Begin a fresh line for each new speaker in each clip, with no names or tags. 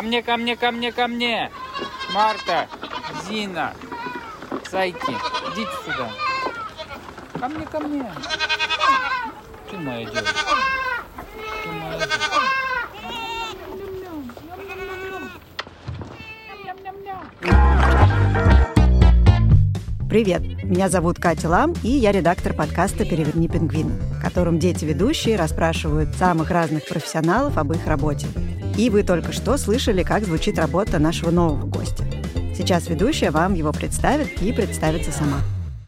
Ко мне, ко мне, ко мне, ко мне! Марта, Зина, зайки, идите сюда. Ко мне, ко мне. Ты моя девочка. Ты моя девочка.
Привет! Меня зовут Катя Лам, и я редактор подкаста «Переверни пингвина», в котором дети-ведущие расспрашивают самых разных профессионалов об их работе. И вы только что слышали, как звучит работа нашего нового гостя. Сейчас ведущая вам его представит и представится сама.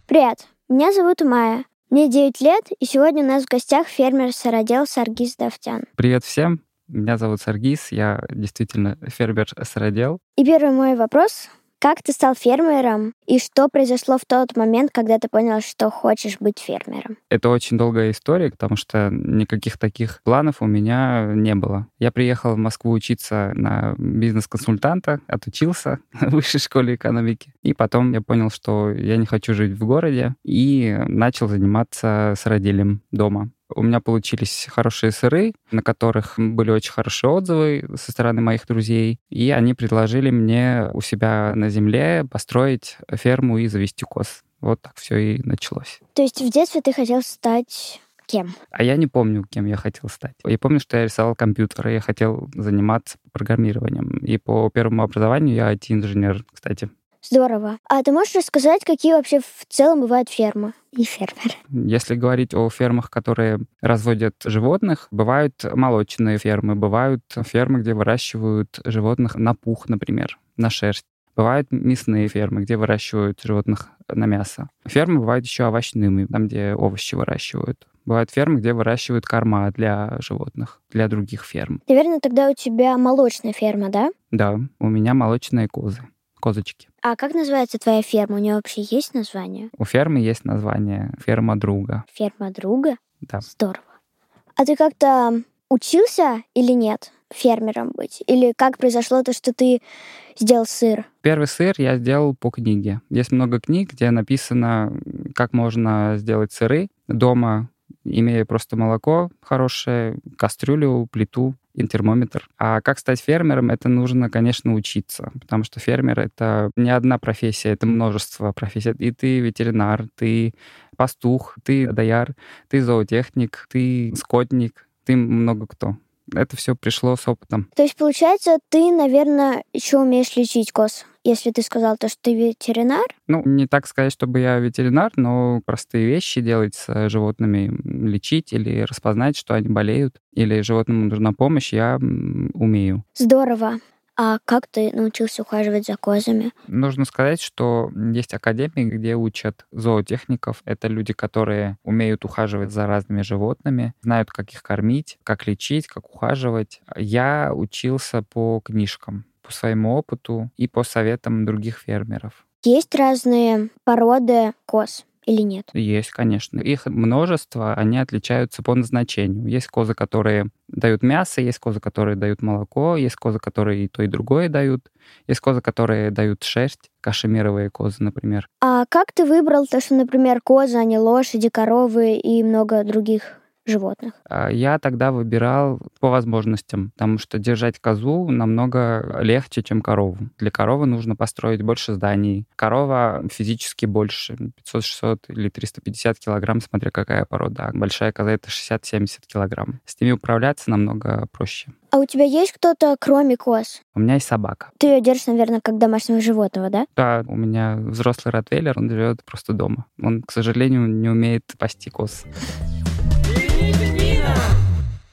Привет, меня зовут Майя. Мне 9 лет, и сегодня у нас в гостях фермер-сыродел Саргиз Давтян.
Привет всем, меня зовут Саргиз, я действительно фермер-сыродел.
И первый мой вопрос как ты стал фермером и что произошло в тот момент, когда ты понял, что хочешь быть фермером?
Это очень долгая история, потому что никаких таких планов у меня не было. Я приехал в Москву учиться на бизнес-консультанта, отучился в высшей школе экономики. И потом я понял, что я не хочу жить в городе и начал заниматься с родителем дома. У меня получились хорошие сыры, на которых были очень хорошие отзывы со стороны моих друзей, и они предложили мне у себя на земле построить ферму и завести коз. Вот так все и началось.
То есть в детстве ты хотел стать кем?
А я не помню, кем я хотел стать. Я помню, что я рисовал компьютеры, я хотел заниматься программированием. И по первому образованию я IT-инженер, кстати.
Здорово. А ты можешь рассказать, какие вообще в целом бывают фермы и фермеры?
Если говорить о фермах, которые разводят животных, бывают молочные фермы, бывают фермы, где выращивают животных на пух, например, на шерсть. Бывают мясные фермы, где выращивают животных на мясо. Фермы бывают еще овощными, там, где овощи выращивают. Бывают фермы, где выращивают корма для животных, для других ферм.
Наверное, тогда у тебя молочная ферма, да?
Да, у меня молочные козы козочки.
А как называется твоя ферма? У нее вообще есть название?
У фермы есть название «Ферма друга».
Ферма друга?
Да.
Здорово. А ты как-то учился или нет фермером быть? Или как произошло то, что ты сделал сыр?
Первый сыр я сделал по книге. Есть много книг, где написано, как можно сделать сыры дома, имея просто молоко хорошее, кастрюлю, плиту, термометр. А как стать фермером, это нужно, конечно, учиться, потому что фермер — это не одна профессия, это множество профессий. И ты ветеринар, ты пастух, ты дояр, ты зоотехник, ты скотник, ты много кто это все пришло с опытом.
То есть, получается, ты, наверное, еще умеешь лечить коз, если ты сказал то, что ты ветеринар?
Ну, не так сказать, чтобы я ветеринар, но простые вещи делать с животными, лечить или распознать, что они болеют, или животному нужна помощь, я умею.
Здорово. А как ты научился ухаживать за козами?
Нужно сказать, что есть академии, где учат зоотехников. Это люди, которые умеют ухаживать за разными животными, знают, как их кормить, как лечить, как ухаживать. Я учился по книжкам, по своему опыту и по советам других фермеров.
Есть разные породы коз или нет?
Есть, конечно. Их множество, они отличаются по назначению. Есть козы, которые дают мясо, есть козы, которые дают молоко, есть козы, которые и то, и другое дают, есть козы, которые дают шерсть, кашемировые козы, например.
А как ты выбрал то, что, например, козы, а не лошади, коровы и много других животных?
А, я тогда выбирал по возможностям, потому что держать козу намного легче, чем корову. Для коровы нужно построить больше зданий. Корова физически больше, 500-600 или 350 килограмм, смотря какая порода. Большая коза — это 60-70 килограмм. С ними управляться намного проще.
А у тебя есть кто-то, кроме коз?
У меня есть собака.
Ты ее держишь, наверное, как домашнего животного, да?
Да, у меня взрослый ротвейлер, он живет просто дома. Он, к сожалению, не умеет пасти коз.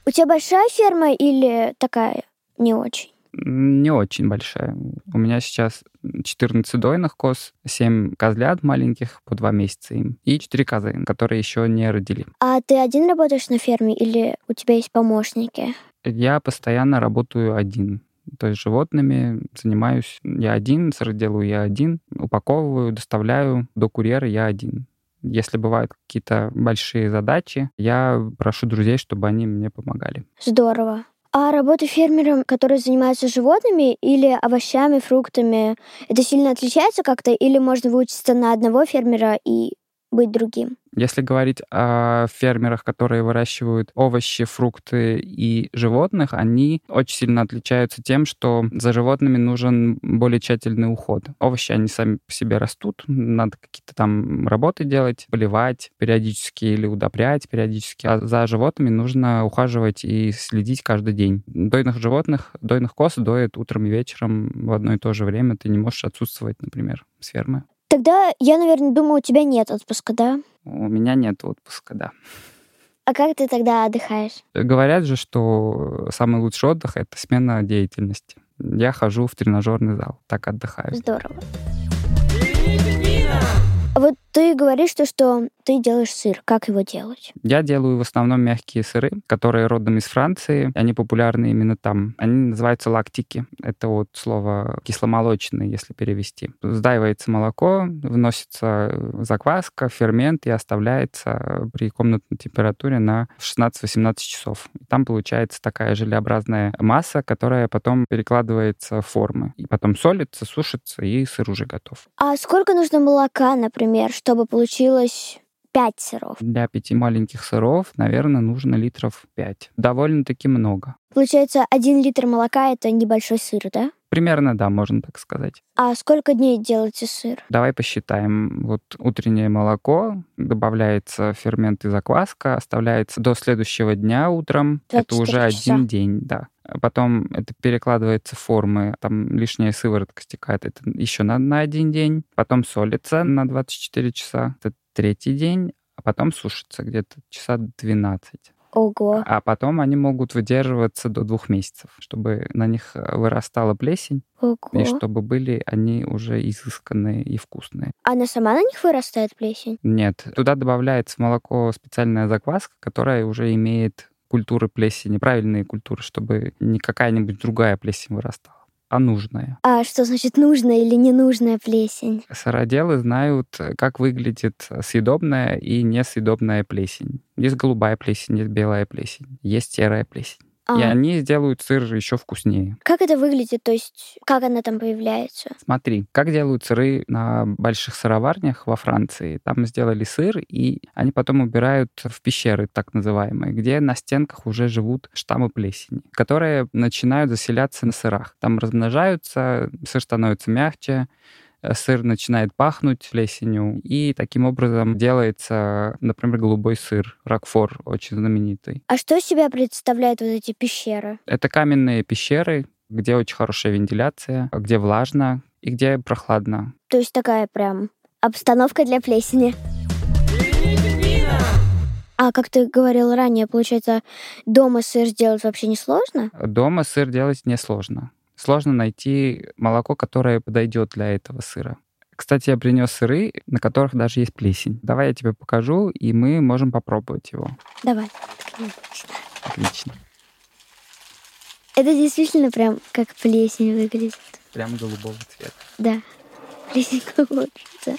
У тебя большая ферма или такая не очень?
Не очень большая. У меня сейчас 14 дойных коз, 7 козлят маленьких, по 2 месяца им, и 4 козы, которые еще не родили.
А ты один работаешь на ферме или у тебя есть помощники?
Я постоянно работаю один. То есть животными занимаюсь я один, делаю я один, упаковываю, доставляю до курьера я один. Если бывают какие-то большие задачи, я прошу друзей, чтобы они мне помогали.
Здорово. А работа фермером, который занимается животными или овощами, фруктами, это сильно отличается как-то? Или можно выучиться на одного фермера и быть другим?
Если говорить о фермерах, которые выращивают овощи, фрукты и животных, они очень сильно отличаются тем, что за животными нужен более тщательный уход. Овощи, они сами по себе растут, надо какие-то там работы делать, поливать периодически или удобрять периодически. А за животными нужно ухаживать и следить каждый день. Дойных животных, дойных коз доят утром и вечером в одно и то же время. Ты не можешь отсутствовать, например, с фермы.
Тогда, я, наверное, думаю, у тебя нет отпуска, да?
У меня нет отпуска, да.
А как ты тогда отдыхаешь?
Говорят же, что самый лучший отдых — это смена деятельности. Я хожу в тренажерный зал, так отдыхаю.
Здорово. Вот ты говоришь, что, что ты делаешь сыр. Как его делать?
Я делаю в основном мягкие сыры, которые родом из Франции. Они популярны именно там. Они называются лактики. Это вот слово кисломолочный, если перевести. Сдаивается молоко, вносится закваска, фермент и оставляется при комнатной температуре на 16-18 часов. Там получается такая желеобразная масса, которая потом перекладывается в формы. И потом солится, сушится, и сыр уже готов.
А сколько нужно молока, например, чтобы получилось пять сыров?
Для пяти маленьких сыров, наверное, нужно литров пять. Довольно-таки много.
Получается, один литр молока — это небольшой сыр, да?
Примерно, да, можно так сказать.
А сколько дней делаете сыр?
Давай посчитаем. Вот утреннее молоко, добавляется фермент и закваска, оставляется до следующего дня утром. Это
24
уже
часа.
один день, да. Потом это перекладывается в формы, там лишняя сыворотка стекает, это еще на, на один день. Потом солится на 24 часа, это третий день, а потом сушится где-то часа 12.
Ого.
А потом они могут выдерживаться до двух месяцев, чтобы на них э, вырастала плесень,
Ого.
и чтобы были они уже изысканные и вкусные.
Она сама на них вырастает плесень?
Нет, туда добавляется в молоко специальная закваска, которая уже имеет культуры плесени, правильные культуры, чтобы не какая-нибудь другая плесень вырастала, а нужная.
А что значит нужная или ненужная плесень?
Сыроделы знают, как выглядит съедобная и несъедобная плесень. Есть голубая плесень, есть белая плесень, есть серая плесень. И
А,
они сделают сыр еще вкуснее.
Как это выглядит? То есть, как она там появляется?
Смотри, как делают сыры на больших сыроварнях во Франции. Там сделали сыр, и они потом убирают в пещеры, так называемые, где на стенках уже живут штаммы плесени, которые начинают заселяться на сырах. Там размножаются, сыр становится мягче, сыр начинает пахнуть плесенью, и таким образом делается, например, голубой сыр, ракфор, очень знаменитый.
А что из себя представляют вот эти пещеры?
Это каменные пещеры, где очень хорошая вентиляция, где влажно и где прохладно.
То есть такая прям обстановка для плесени. А как ты говорил ранее, получается, дома сыр сделать вообще не сложно?
Дома сыр делать несложно. Сложно найти молоко, которое подойдет для этого сыра. Кстати, я принес сыры, на которых даже есть плесень. Давай я тебе покажу, и мы можем попробовать его.
Давай.
Отлично.
Это действительно прям как плесень выглядит.
Прям голубого цвета.
Да. Плесень колодца.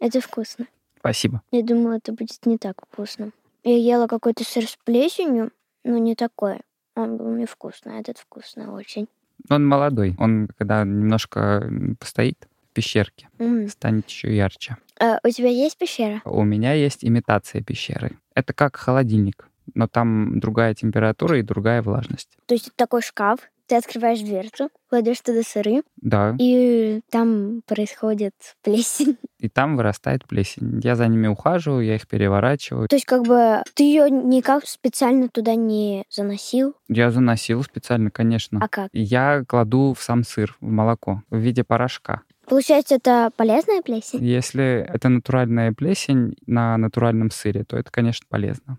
Это вкусно.
Спасибо.
Я думала, это будет не так вкусно. Я ела какой-то сыр с плесенью, но не такой. Он был невкусный, а этот вкусный очень.
Он молодой. Он, когда немножко постоит в пещерке,
М.
станет еще ярче.
А у тебя есть пещера?
У меня есть имитация пещеры. Это как холодильник, но там другая температура и другая влажность.
То есть это такой шкаф, ты открываешь дверцу, кладешь туда сыры,
Да,
и там происходит плесень.
и там вырастает плесень. Я за ними ухаживаю, я их переворачиваю.
То есть как бы ты ее никак специально туда не заносил,
Я заносил специально, конечно.
а как?
Я кладу в сам сыр, в молоко, в виде порошка.
Получается, это полезная плесень?
Если это натуральная плесень на натуральном сыре, то это, конечно, полезно.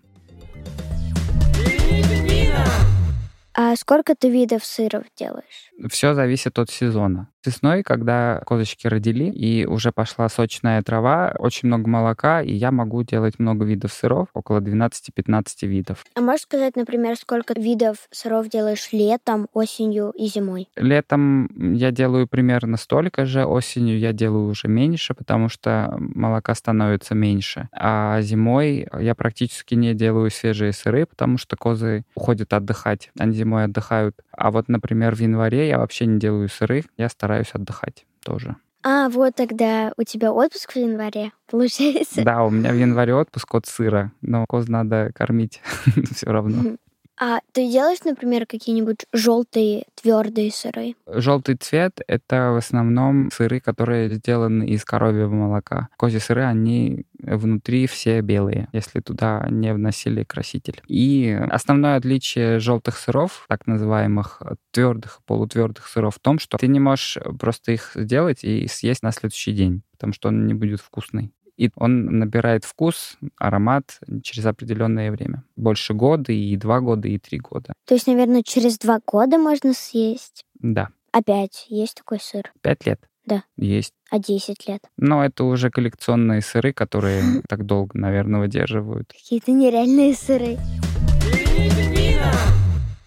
А сколько ты видов сыров делаешь?
Все зависит от сезона. Весной, когда козочки родили и уже пошла сочная трава, очень много молока, и я могу делать много видов сыров, около 12-15 видов.
А можешь сказать, например, сколько видов сыров делаешь летом, осенью и зимой?
Летом я делаю примерно столько же, осенью я делаю уже меньше, потому что молока становится меньше. А зимой я практически не делаю свежие сыры, потому что козы уходят отдыхать, они зимой отдыхают. А вот, например, в январе я вообще не делаю сыры, я стараюсь отдыхать. тоже.
А, вот тогда у тебя отпуск в январе, получается?
Да, у меня в январе отпуск от сыра, но коз надо кормить все равно.
А ты делаешь, например, какие-нибудь желтые твердые сыры?
Желтый цвет — это в основном сыры, которые сделаны из коровьего молока. Козьи сыры, они внутри все белые, если туда не вносили краситель. И основное отличие желтых сыров, так называемых твердых, полутвердых сыров, в том, что ты не можешь просто их сделать и съесть на следующий день, потому что он не будет вкусный. И он набирает вкус, аромат через определенное время. Больше года, и два года, и три года.
То есть, наверное, через два года можно съесть.
Да,
Опять есть такой сыр.
пять лет.
Да.
Есть.
А 10 лет.
Но это уже коллекционные сыры, которые так долго, наверное, выдерживают.
Какие-то нереальные сыры.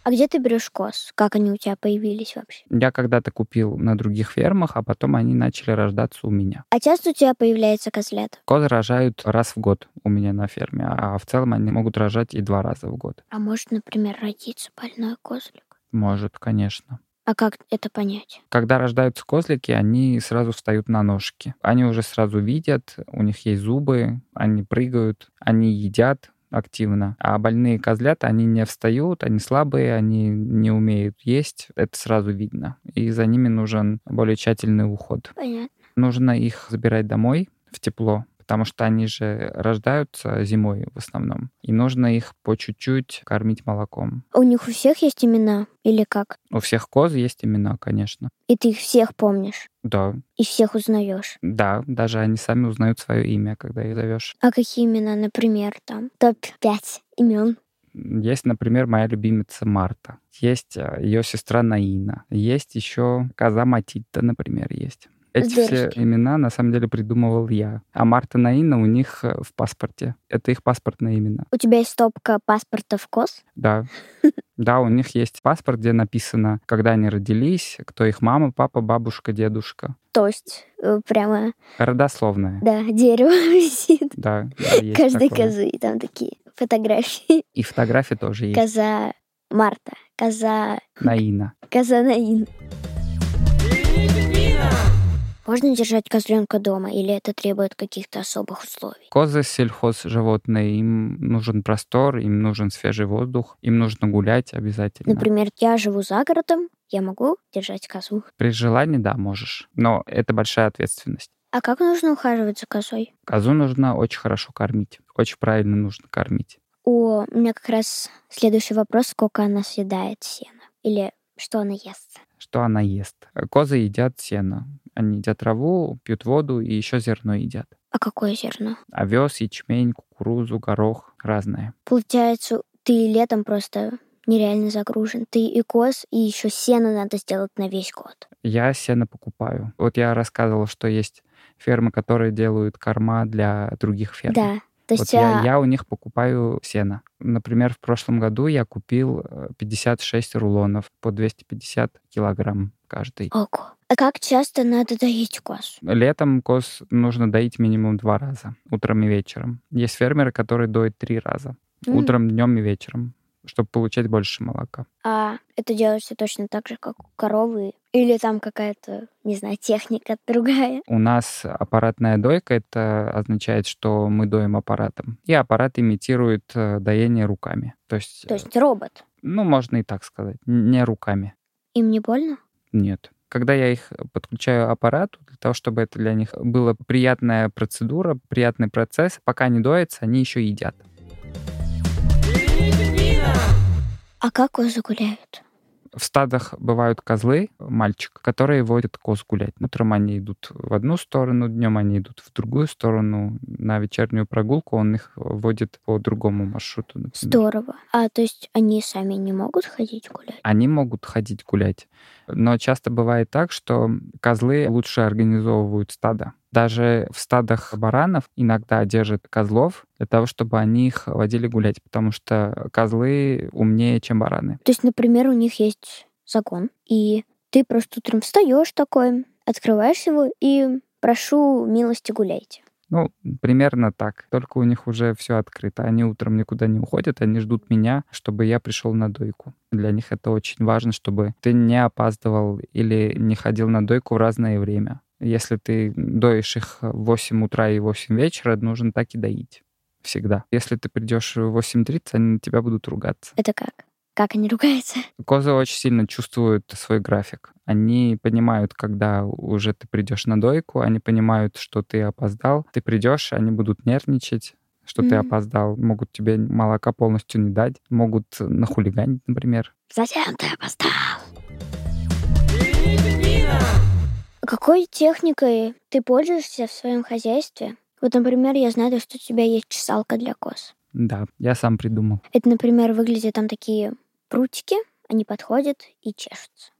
А где ты берешь коз? Как они у тебя появились вообще?
Я когда-то купил на других фермах, а потом они начали рождаться у меня.
А часто у тебя появляется козлят?
Козы рожают раз в год у меня на ферме, а в целом они могут рожать и два раза в год.
А может, например, родиться больной козлик?
Может, конечно.
А как это понять?
Когда рождаются козлики, они сразу встают на ножки. Они уже сразу видят, у них есть зубы, они прыгают, они едят активно. А больные козлята, они не встают, они слабые, они не умеют есть. Это сразу видно. И за ними нужен более тщательный уход.
Понятно.
Нужно их забирать домой в тепло, потому что они же рождаются зимой в основном. И нужно их по чуть-чуть кормить молоком.
У них у всех есть имена? Или как?
У всех коз есть имена, конечно.
И ты их всех помнишь?
Да,
И всех узнаешь?
да, даже они сами узнают свое имя, когда их зовешь.
А какие имена, например, там? Топ-5 имен.
Есть, например, моя любимица Марта. Есть ее сестра Наина. Есть еще коза Матильда, например, есть. Эти все
Здорово.
имена на самом деле придумывал я. А Марта Наина у них э, в паспорте. Это их паспортные имена.
У тебя есть стопка паспортов коз?
Да. Да, у них есть паспорт, где написано, когда они родились, кто их мама, папа, бабушка, дедушка.
То есть э, прямо,
Родословная.
да, дерево висит.
Да, да,
Каждой
такое.
козы. Там такие фотографии.
И фотографии тоже есть.
Коза Марта, коза,
Наина.
коза Наин. Можно держать козленка дома или это требует каких-то особых условий?
Козы сельхозживотные, им нужен простор, им нужен свежий воздух, им нужно гулять обязательно.
Например, я живу за городом, я могу держать козу.
При желании, да, можешь. Но это большая ответственность.
А как нужно ухаживать за козой?
Козу нужно очень хорошо кормить. Очень правильно нужно кормить.
О, у меня как раз следующий вопрос, сколько она съедает сена? Или что она ест?
Что она ест? Козы едят сено. Они едят траву, пьют воду и еще зерно едят.
А какое зерно?
Овес, ячмень, кукурузу, горох, разное.
Получается, ты летом просто нереально загружен. Ты и коз, и еще сено надо сделать на весь год.
Я сено покупаю. Вот я рассказывал, что есть фермы, которые делают корма для других ферм.
Да. То
Вот
есть
я,
а,
я у них покупаю сено. Например, в прошлом году я купил э, 56 рулонов по 250 килограмм каждый.
Ого. А как часто надо доить коз?
Летом коз нужно доить минимум два раза, утром и вечером. Есть фермеры, которые доят три раза,
М.
утром, днем и вечером, чтобы получать больше молока.
А это делается точно так же, как у коровы? Или там какая-то, не знаю, техника другая?
У нас аппаратная дойка, это означает, что мы доим аппаратом. И аппарат имитирует э, доение руками. То есть,
То есть робот.
ну, можно и так сказать, не руками.
Им не больно?
Нет. Когда я их подключаю аппарату, для того, чтобы это для них была приятная процедура, приятный процесс, пока не доятся, они еще едят.
А как козы гуляют?
В стадах бывают козлы, мальчик, которые водят коз гулять. Утром они идут в одну сторону, днем они идут в другую сторону. На вечернюю прогулку он их водит по другому маршруту. например.
Здорово. А то есть они сами не могут ходить гулять?
Они могут ходить гулять. Но часто бывает так, что козлы лучше организовывают стадо. Даже в стадах баранов иногда держат козлов для того, чтобы они их водили гулять, потому что козлы умнее, чем бараны.
То есть, например, у них есть загон, и ты просто утром встаешь такой, открываешь его и прошу милости гуляйте.
Ну, примерно так. Только у них уже все открыто. Они утром никуда не уходят, они ждут меня, чтобы я пришел на дойку. Для них это очень важно, чтобы ты не опаздывал или не ходил на дойку в разное время. Если ты доишь их в 8 утра и 8 вечера, нужно так и доить. Всегда. Если ты придешь в 8.30, они на тебя будут ругаться.
Это как? Как они ругаются?
Козы очень сильно чувствуют свой график. Они понимают, когда уже ты придешь на дойку, они понимают, что ты опоздал. Ты придешь, они будут нервничать, что ты
Мгм.
опоздал. Могут тебе молока полностью не дать. Могут нахулиганить, например.
Зачем ты опоздал? Какой техникой ты пользуешься в своем хозяйстве? Вот, например, я знаю, что у тебя есть чесалка для коз.
Да, я сам придумал.
Это, например, выглядят там такие прутики, они подходят и чешутся.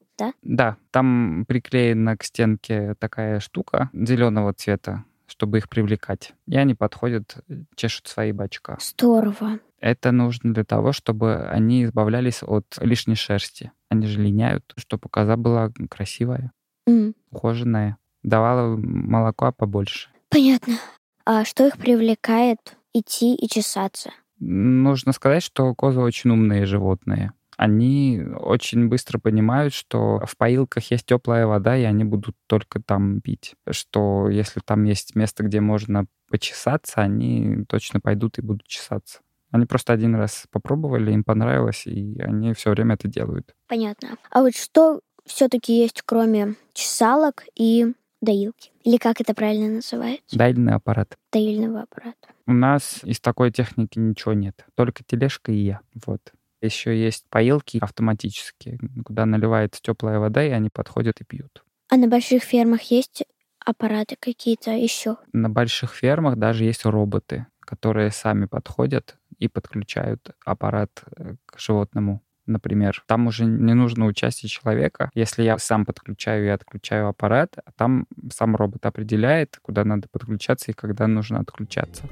Да, там приклеена к стенке такая штука зеленого цвета, чтобы их привлекать. И они подходят, чешут свои бачка.
Здорово.
Это нужно для того, чтобы они избавлялись от лишней шерсти. Они же линяют, чтобы коза была красивая,
М,
ухоженная, давала молока побольше.
понятно. А что их привлекает идти и чесаться?
Нужно сказать, что козы очень умные животные. Они очень быстро понимают, что в поилках есть теплая вода, и они будут только там пить. Что если там есть место, где можно почесаться, они точно пойдут и будут чесаться. Они просто один раз попробовали, им понравилось, и они все время это делают.
Понятно. А вот что все-таки есть, кроме чесалок и доилки? Или как это правильно называется?
Дайный аппарат.
Доильного аппарата.
У нас из такой техники ничего нет. Только тележка и я. Вот. Еще есть поилки автоматические, куда наливается теплая вода, и они подходят и пьют.
А на больших фермах есть аппараты какие-то еще?
На больших фермах даже есть роботы, которые сами подходят и подключают аппарат э, к животному. Например, там уже не нужно участие человека. Если я сам подключаю и отключаю аппарат, а там сам робот определяет, куда надо подключаться и когда нужно отключаться.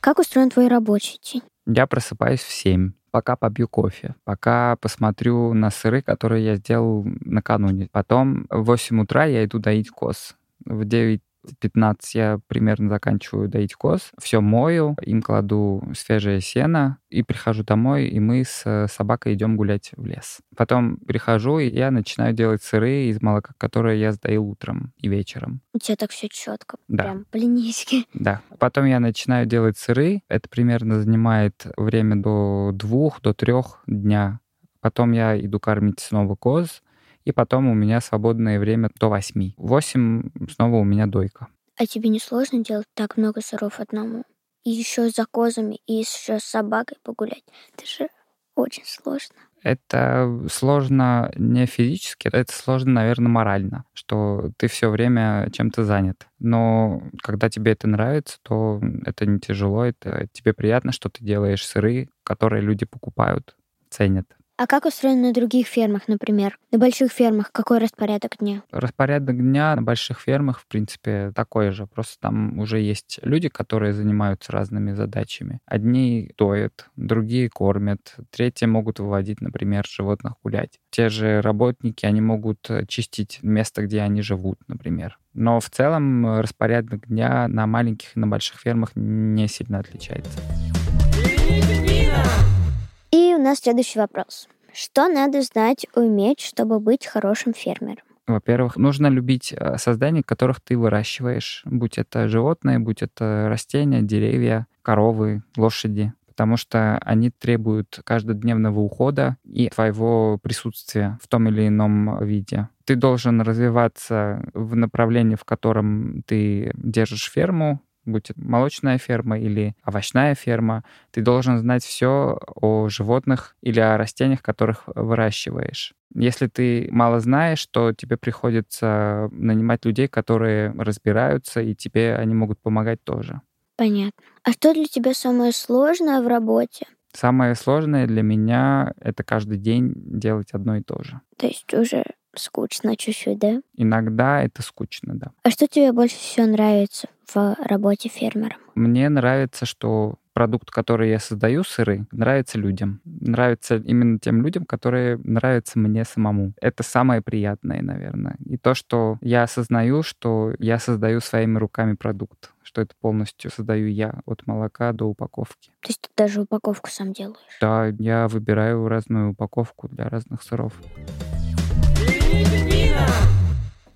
Как устроен твой рабочий день?
Я просыпаюсь в 7, пока попью кофе, пока посмотрю на сыры, которые я сделал накануне. Потом в 8 утра я иду доить коз. В 9 15 я примерно заканчиваю доить коз. Все мою, им кладу свежее сено и прихожу домой, и мы с э, собакой идем гулять в лес. Потом прихожу, и я начинаю делать сыры из молока, которое я сдаю утром и вечером.
У тебя так все четко.
Да.
Прям блинички.
Да. Потом я начинаю делать сыры. Это примерно занимает время до двух, до трех дня. Потом я иду кормить снова коз. И потом у меня свободное время до восьми. В восемь снова у меня дойка.
А тебе не сложно делать так много сыров одному? И еще за козами, и еще с собакой погулять. Это же очень сложно.
Это сложно не физически, это сложно, наверное, морально, что ты все время чем-то занят. Но когда тебе это нравится, то это не тяжело, это тебе приятно, что ты делаешь сыры, которые люди покупают, ценят.
А как устроено на других фермах, например? На больших фермах какой распорядок дня?
Распорядок дня на больших фермах, в принципе, такой же. Просто там уже есть люди, которые занимаются разными задачами. Одни доят, другие кормят, третьи могут выводить, например, животных гулять. Те же работники, они могут чистить место, где они живут, например. Но в целом распорядок дня на маленьких и на больших фермах не сильно отличается.
И у нас следующий вопрос. Что надо знать, уметь, чтобы быть хорошим фермером?
Во-первых, нужно любить э, создания, которых ты выращиваешь, будь это животные, будь это растения, деревья, коровы, лошади, потому что они требуют каждодневного ухода и твоего присутствия в том или ином виде. Ты должен развиваться в направлении, в котором ты держишь ферму, будь это молочная ферма или овощная ферма, ты должен знать все о животных или о растениях, которых выращиваешь. Если ты мало знаешь, то тебе приходится нанимать людей, которые разбираются, и тебе они могут помогать тоже.
Понятно. А что для тебя самое сложное в работе?
Самое сложное для меня — это каждый день делать одно и то же.
То есть уже скучно чуть-чуть, да?
Иногда это скучно, да.
А что тебе больше всего нравится в работе фермером?
Мне нравится, что продукт, который я создаю, сыры, нравится людям. Нравится именно тем людям, которые нравятся мне самому. Это самое приятное, наверное. И то, что я осознаю, что я создаю своими руками продукт, что это полностью создаю я от молока до упаковки.
То есть ты даже упаковку сам делаешь?
Да, я выбираю разную упаковку для разных сыров.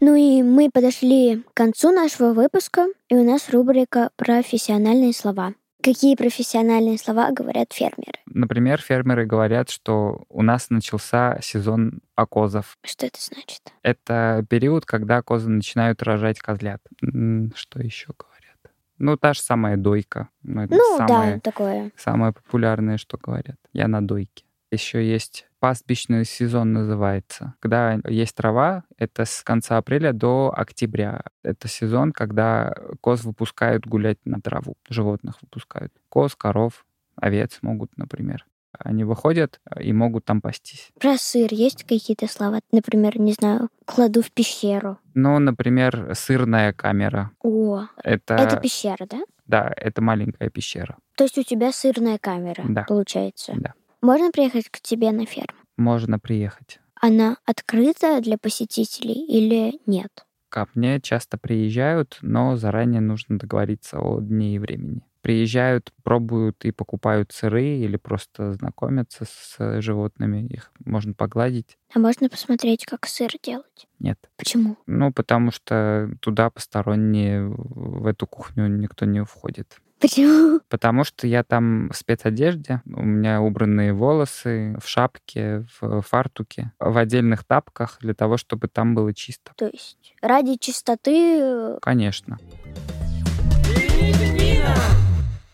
Ну и мы подошли к концу нашего выпуска, и у нас рубрика «Профессиональные слова». Какие профессиональные слова говорят фермеры?
Например, фермеры говорят, что у нас начался сезон окозов.
Что это значит?
Это период, когда козы начинают рожать козлят. Что еще говорят? Ну, та же самая дойка. Ну, это
Ну
самое,
да, такое.
самое популярное, что говорят. Я на дойке. Еще есть пастбищный сезон называется. Когда есть трава, это с конца апреля до октября. Это сезон, когда коз выпускают гулять на траву. Животных выпускают. Коз, коров, овец могут, например. Они выходят и могут там пастись.
Про сыр есть какие-то слова? Например, не знаю, кладу в пещеру.
Ну, например, сырная камера.
О,
Это,
это пещера, да?
да, это маленькая пещера.
То есть у тебя сырная камера,
Да.
получается.
Да.
Можно приехать к тебе на ферму?
Можно приехать.
Она открыта для посетителей или нет?
Ко мне часто приезжают, но заранее нужно договориться о дне и времени. Приезжают, пробуют и покупают сыры или просто знакомятся с животными. Их можно погладить.
А можно посмотреть, как сыр делать?
Нет.
Почему?
Ну, потому что туда посторонние в эту кухню никто не входит.
Почему?
Потому что я там в спецодежде, у меня убранные волосы, в шапке, в фартуке, в отдельных тапках для того, чтобы там было чисто.
То есть ради чистоты э,
Конечно.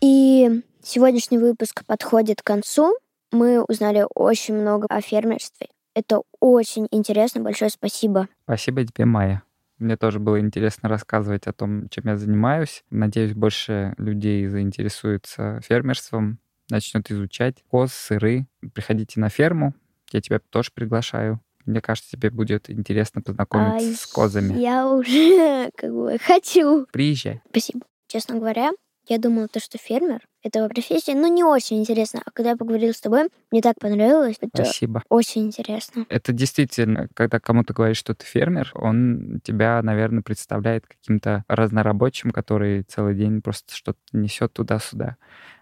И сегодняшний выпуск подходит к концу. Мы узнали очень много о фермерстве. Это очень интересно. Большое спасибо.
Спасибо тебе, Майя. Мне тоже было интересно рассказывать о том, чем я занимаюсь. Надеюсь, больше людей заинтересуются фермерством, начнут изучать коз, сыры. Приходите на ферму. Я тебя тоже приглашаю. Мне кажется, тебе будет интересно познакомиться
Ай,
с козами.
Я уже как бы хочу.
Приезжай.
Спасибо. Честно говоря, я думала, то, что фермер — это профессия, ну, не очень интересно. А когда я поговорила с тобой, мне так понравилось. Это
Спасибо.
очень интересно.
Это действительно, когда кому-то говоришь, что ты фермер, он тебя, наверное, представляет каким-то разнорабочим, который целый день просто что-то несет туда-сюда.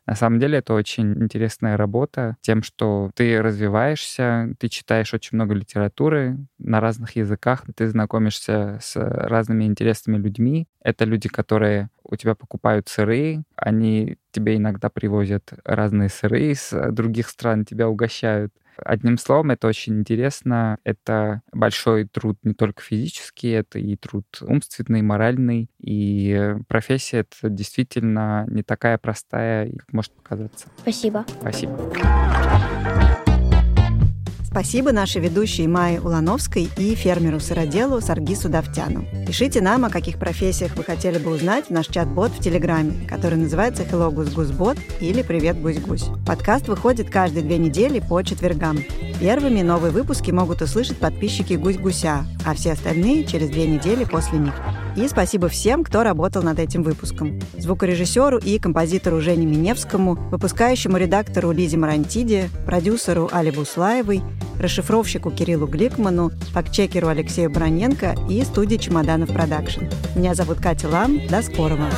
На самом деле это очень интересная работа тем, что ты развиваешься, ты читаешь очень много литературы на разных языках, ты знакомишься с разными интересными людьми. Это люди, которые у тебя покупают сыры, они тебе иногда привозят разные сыры из других стран, тебя угощают. Одним словом, это очень интересно. Это большой труд не только физический, это и труд умственный, моральный. И профессия это действительно не такая простая, как может показаться.
Спасибо.
Спасибо.
Спасибо нашей ведущей Майе Улановской и фермеру-сыроделу Саргису Давтяну. Пишите нам, о каких профессиях вы хотели бы узнать в наш чат-бот в Телеграме, который называется Hello Гусь Гусь Бот или Привет Гусь Гусь. Подкаст выходит каждые две недели по четвергам. Первыми новые выпуски могут услышать подписчики Гусь Гуся, а все остальные через две недели после них. И спасибо всем, кто работал над этим выпуском. Звукорежиссеру и композитору Жене Миневскому, выпускающему редактору Лизе Марантиде, продюсеру Али Буслаевой, расшифровщику Кириллу Гликману, фактчекеру Алексею Броненко и студии «Чемоданов Продакшн». Меня зовут Катя Лам. До скорого!